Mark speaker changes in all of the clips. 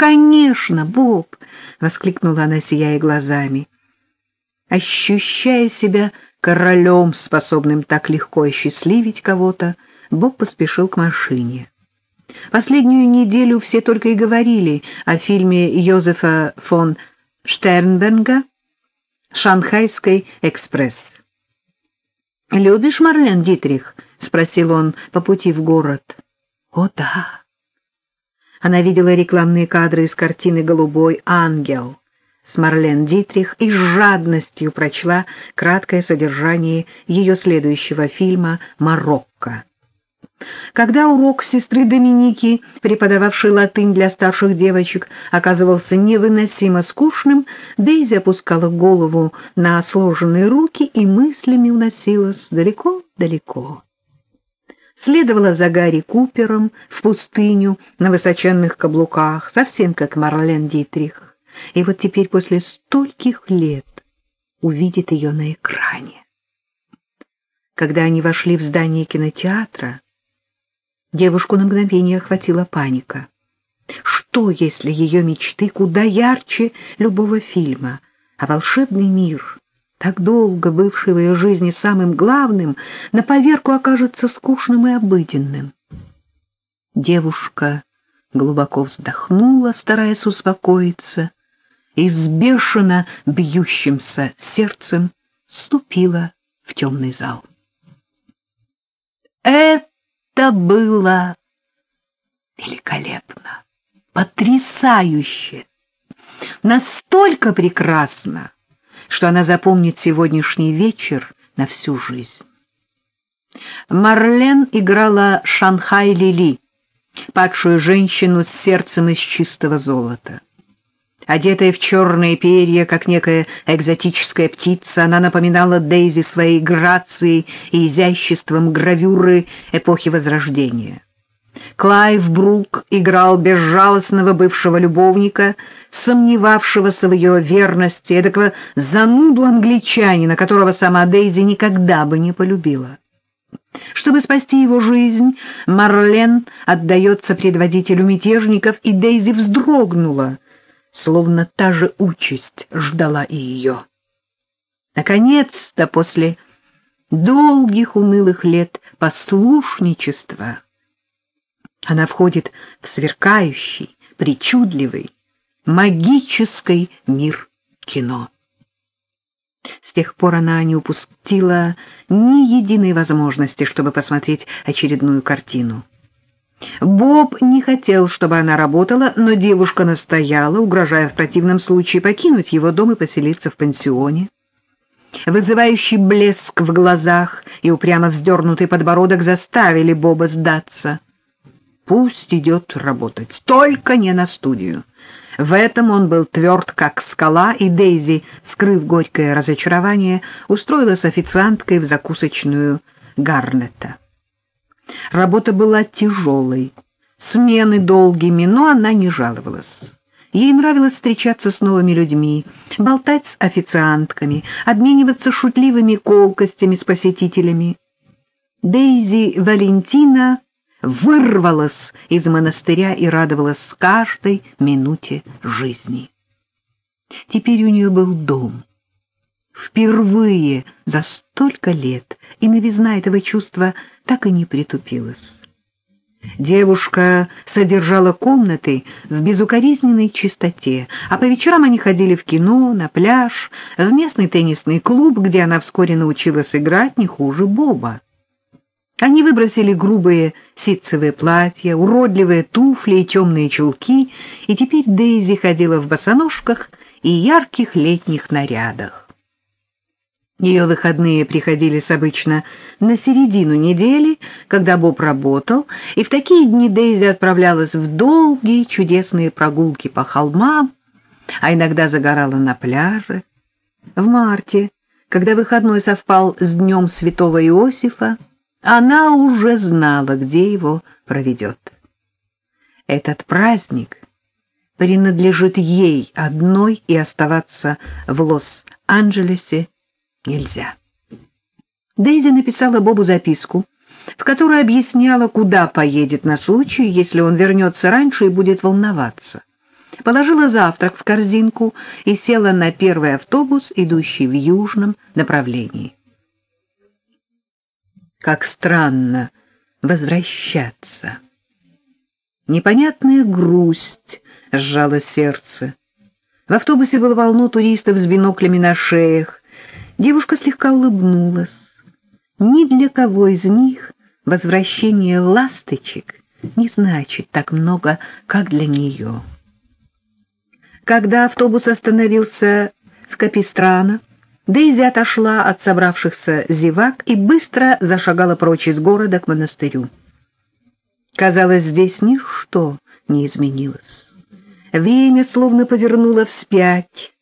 Speaker 1: конечно, Боб!» — воскликнула она, сияя глазами. Ощущая себя королем, способным так легко осчастливить кого-то, Боб поспешил к машине. Последнюю неделю все только и говорили о фильме Йозефа фон Штернберга «Шанхайский экспресс». «Любишь Марлен Дитрих?» — спросил он по пути в город. «О, да!» Она видела рекламные кадры из картины «Голубой ангел» с Марлен Дитрих и с жадностью прочла краткое содержание ее следующего фильма «Марокко». Когда урок сестры Доминики, преподававшей латынь для старших девочек, оказывался невыносимо скучным, Дейзи опускала голову на сложенные руки и мыслями уносилась далеко-далеко. Следовала за Гарри Купером в пустыню на высоченных каблуках, совсем как Марлен Дитрих. И вот теперь после стольких лет увидит ее на экране. Когда они вошли в здание кинотеатра, Девушку на мгновение охватила паника. Что, если ее мечты куда ярче любого фильма, а волшебный мир, так долго бывший в ее жизни самым главным, на поверку окажется скучным и обыденным? Девушка глубоко вздохнула, стараясь успокоиться, и с бешено бьющимся сердцем ступила в темный зал. «Это было великолепно, потрясающе, настолько прекрасно, что она запомнит сегодняшний вечер на всю жизнь. Марлен играла Шанхай Лили, падшую женщину с сердцем из чистого золота. Одетая в черные перья, как некая экзотическая птица, она напоминала Дейзи своей грацией и изяществом гравюры эпохи Возрождения. Клайв Брук играл безжалостного бывшего любовника, сомневавшегося в ее верности, эдакого зануду англичанина, которого сама Дейзи никогда бы не полюбила. Чтобы спасти его жизнь, Марлен отдается предводителю мятежников, и Дейзи вздрогнула — словно та же участь ждала и ее. Наконец-то, после долгих унылых лет послушничества, она входит в сверкающий, причудливый, магический мир кино. С тех пор она не упустила ни единой возможности, чтобы посмотреть очередную картину. Боб не хотел, чтобы она работала, но девушка настояла, угрожая в противном случае покинуть его дом и поселиться в пансионе. Вызывающий блеск в глазах и упрямо вздернутый подбородок заставили Боба сдаться. Пусть идет работать, только не на студию. В этом он был тверд, как скала, и Дейзи, скрыв горькое разочарование, устроилась официанткой в закусочную Гарнета. Работа была тяжелой, смены долгими, но она не жаловалась. Ей нравилось встречаться с новыми людьми, болтать с официантками, обмениваться шутливыми колкостями с посетителями. Дейзи Валентина вырвалась из монастыря и радовалась каждой минуте жизни. Теперь у нее был дом. Впервые за столько лет и новизна этого чувства так и не притупилась. Девушка содержала комнаты в безукоризненной чистоте, а по вечерам они ходили в кино, на пляж, в местный теннисный клуб, где она вскоре научилась играть не хуже Боба. Они выбросили грубые ситцевые платья, уродливые туфли и темные чулки, и теперь Дейзи ходила в босоножках и ярких летних нарядах. Ее выходные приходились обычно на середину недели, когда Боб работал, и в такие дни Дейзи отправлялась в долгие чудесные прогулки по холмам, а иногда загорала на пляже. В марте, когда выходной совпал с днем святого Иосифа, она уже знала, где его проведет. Этот праздник принадлежит ей одной и оставаться в Лос-Анджелесе нельзя. Дейзи написала Бобу записку, в которой объясняла, куда поедет на случай, если он вернется раньше и будет волноваться. положила завтрак в корзинку и села на первый автобус, идущий в южном направлении. Как странно возвращаться. Непонятная грусть сжала сердце. В автобусе было волну туристов с биноклями на шеях. Девушка слегка улыбнулась. Ни для кого из них возвращение ласточек не значит так много, как для нее. Когда автобус остановился в Капистрано, Дейзи отошла от собравшихся зевак и быстро зашагала прочь из города к монастырю. Казалось, здесь ничто не изменилось. Время словно повернуло вспять.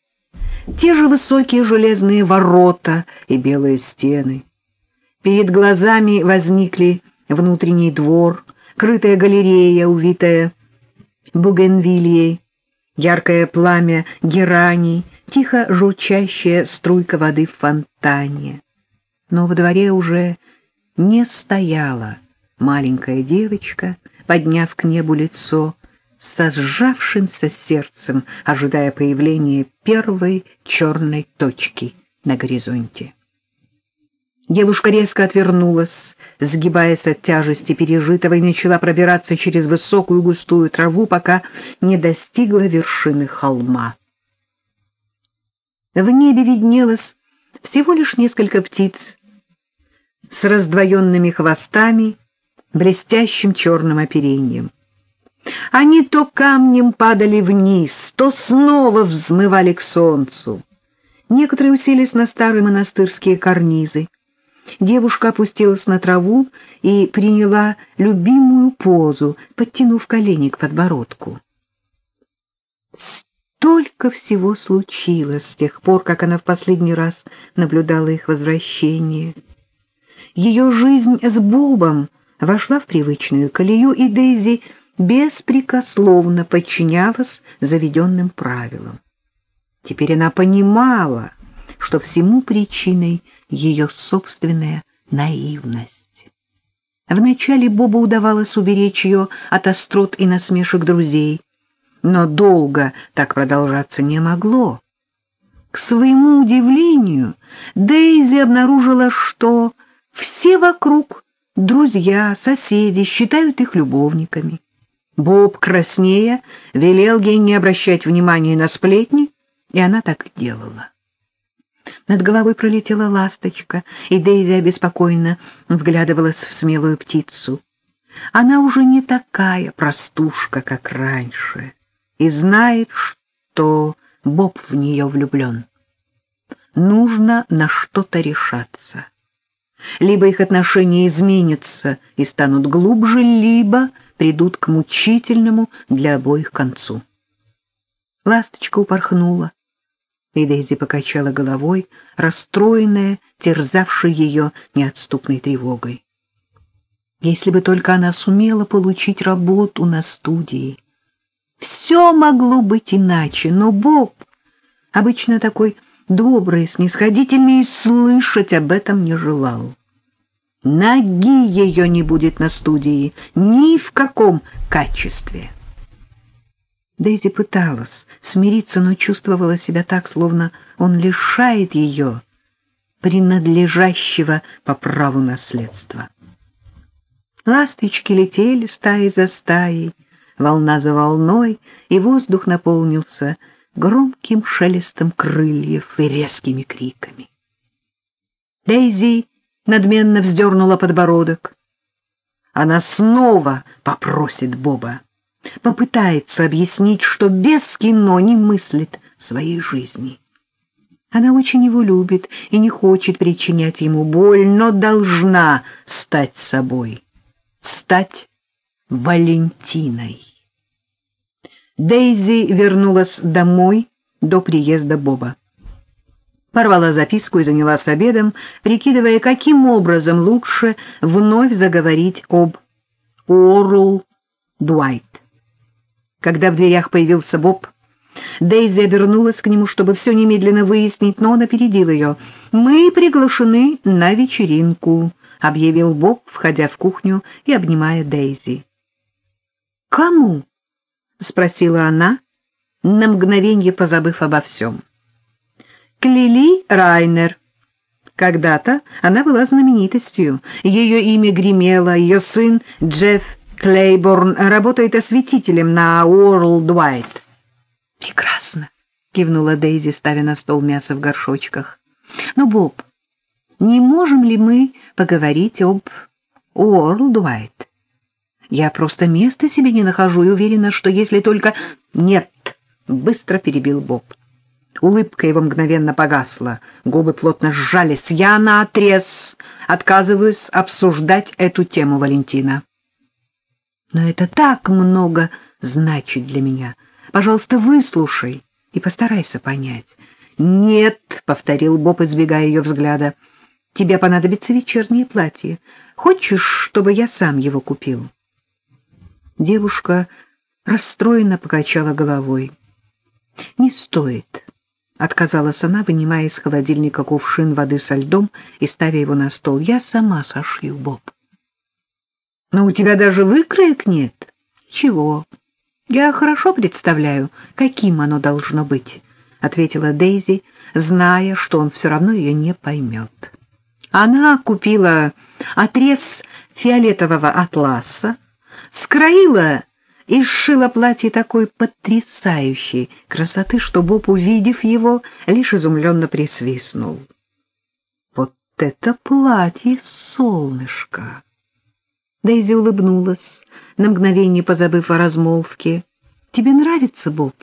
Speaker 1: Те же высокие железные ворота и белые стены. Перед глазами возникли внутренний двор, крытая галерея, увитая бугенвильей, яркое пламя гераний, тихо журчащая струйка воды в фонтане. Но во дворе уже не стояла маленькая девочка, подняв к небу лицо, со сжавшимся сердцем, ожидая появления первой черной точки на горизонте. Девушка резко отвернулась, сгибаясь от тяжести пережитого, и начала пробираться через высокую густую траву, пока не достигла вершины холма. В небе виднелось всего лишь несколько птиц с раздвоенными хвостами, блестящим черным оперением. Они то камнем падали вниз, то снова взмывали к солнцу. Некоторые уселись на старые монастырские карнизы. Девушка опустилась на траву и приняла любимую позу, подтянув колени к подбородку. Столько всего случилось с тех пор, как она в последний раз наблюдала их возвращение. Ее жизнь с Бобом вошла в привычную колею, и Дейзи беспрекословно подчинялась заведенным правилам. Теперь она понимала, что всему причиной ее собственная наивность. Вначале Бобу удавалось уберечь ее от острот и насмешек друзей, но долго так продолжаться не могло. К своему удивлению, Дейзи обнаружила, что все вокруг, друзья, соседи, считают их любовниками. Боб, краснея, велел ей не обращать внимания на сплетни, и она так и делала. Над головой пролетела ласточка, и Дейзи обеспокоенно вглядывалась в смелую птицу. Она уже не такая простушка, как раньше, и знает, что Боб в нее влюблен. Нужно на что-то решаться. Либо их отношения изменятся и станут глубже, либо придут к мучительному для обоих концу. Ласточка упорхнула, и Дейзи покачала головой, расстроенная, терзавшей ее неотступной тревогой. Если бы только она сумела получить работу на студии. Все могло быть иначе, но Боб, обычно такой добрый, снисходительный, слышать об этом не желал. Ноги ее не будет на студии ни в каком качестве. Дейзи пыталась смириться, но чувствовала себя так, словно он лишает ее принадлежащего по праву наследства. Ласточки летели стаи за стаей, волна за волной, и воздух наполнился громким шелестом крыльев и резкими криками. Дейзи надменно вздернула подбородок. Она снова попросит Боба попытается объяснить, что без кино не мыслит своей жизни. Она очень его любит и не хочет причинять ему боль, но должна стать собой, стать Валентиной. Дейзи вернулась домой до приезда Боба. Порвала записку и занялась обедом, прикидывая, каким образом лучше вновь заговорить об Орл Дуайт. Когда в дверях появился Боб, Дейзи обернулась к нему, чтобы все немедленно выяснить, но он опередил ее. «Мы приглашены на вечеринку», — объявил Боб, входя в кухню и обнимая Дейзи. «Кому?» — спросила она, на мгновение позабыв обо всем. Клили Райнер. Когда-то она была знаменитостью. Ее имя гремело, ее сын Джефф Клейборн работает осветителем на Worldwide. Прекрасно, кивнула Дейзи, ставя на стол мясо в горшочках. Ну, Боб, не можем ли мы поговорить об Worldwide? Я просто места себе не нахожу и уверена, что если только... Нет, быстро перебил Боб. Улыбка его мгновенно погасла, губы плотно сжались. Я наотрез отказываюсь обсуждать эту тему, Валентина. Но это так много значит для меня. Пожалуйста, выслушай и постарайся понять. Нет, повторил Боб, избегая ее взгляда. Тебе понадобится вечернее платье. Хочешь, чтобы я сам его купил? Девушка расстроенно покачала головой. Не стоит, отказалась она, вынимая из холодильника кувшин воды со льдом и ставя его на стол. Я сама сошью, Боб. Но у тебя даже выкроек нет. Чего? Я хорошо представляю, каким оно должно быть, ответила Дейзи, зная, что он все равно ее не поймет. Она купила отрез фиолетового атласа, скроила и сшила платье такой потрясающей красоты, что Боб, увидев его, лишь изумленно присвистнул. Вот это платье, солнышко! Дейзи улыбнулась, на мгновение позабыв о размолвке. «Тебе нравится, Боб,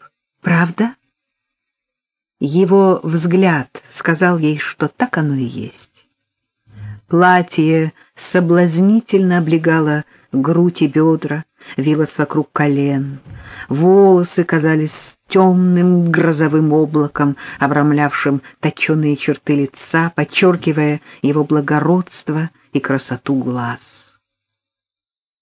Speaker 1: правда?» Его взгляд сказал ей, что так оно и есть. Платье соблазнительно облегало грудь и бедра, вилось вокруг колен. Волосы казались темным грозовым облаком, обрамлявшим точеные черты лица, подчеркивая его благородство и красоту глаз.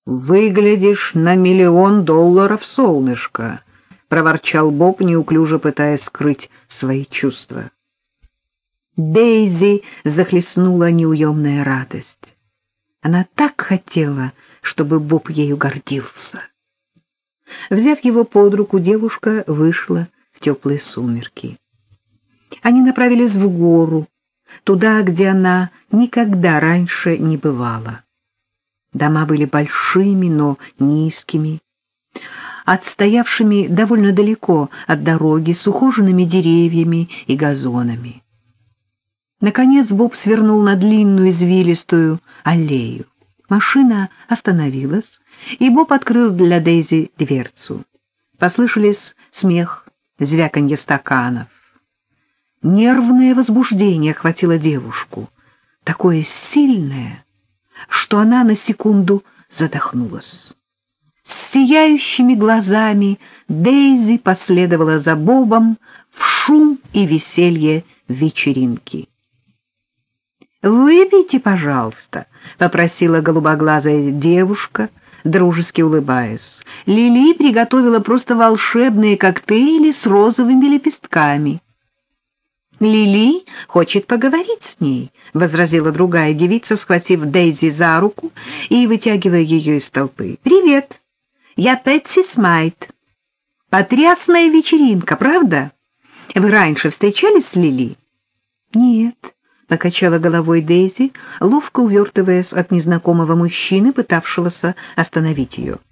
Speaker 1: «Выглядишь на миллион долларов, солнышко!» — проворчал Боб, неуклюже пытаясь скрыть свои чувства. Дейзи захлестнула неуемная радость. Она так хотела, чтобы Боб ею гордился. Взяв его под руку, девушка вышла в теплые сумерки. Они направились в гору, туда, где она никогда раньше не бывала. Дома были большими, но низкими, отстоявшими довольно далеко от дороги с ухоженными деревьями и газонами. Наконец Боб свернул на длинную извилистую аллею. Машина остановилась, и Боб открыл для Дейзи дверцу. Послышались смех, звяканье стаканов. Нервное возбуждение охватило девушку, такое сильное, что она на секунду задохнулась. С сияющими глазами Дейзи последовала за Бобом в шум и веселье вечеринки. «Выпейте, пожалуйста», — попросила голубоглазая девушка, дружески улыбаясь. Лили приготовила просто волшебные коктейли с розовыми лепестками. Лили хочет поговорить с ней, — возразила другая девица, схватив Дейзи за руку и вытягивая ее из толпы. — Привет, я Пэтси Смайт. Потрясная вечеринка, правда? Вы раньше встречались с Лили? — Нет, — покачала головой Дейзи, ловко увертываясь от незнакомого мужчины, пытавшегося остановить ее. —